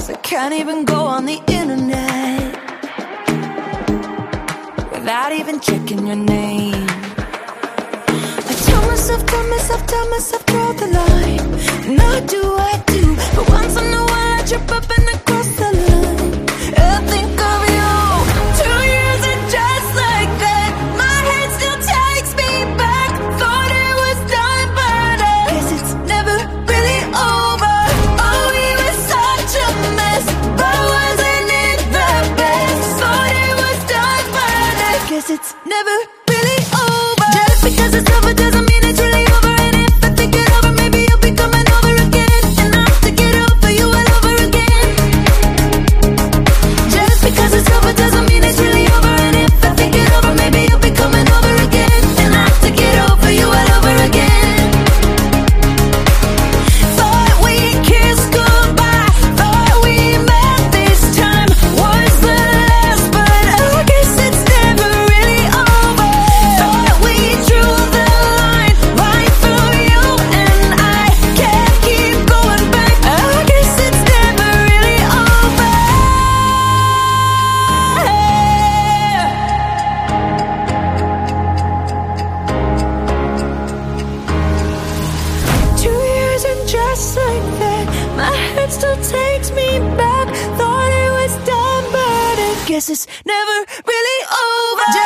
Cause I can't even go on the internet without even checking your name. I tell myself, tell myself, tell myself, draw the line. And I do it's never This is never really over.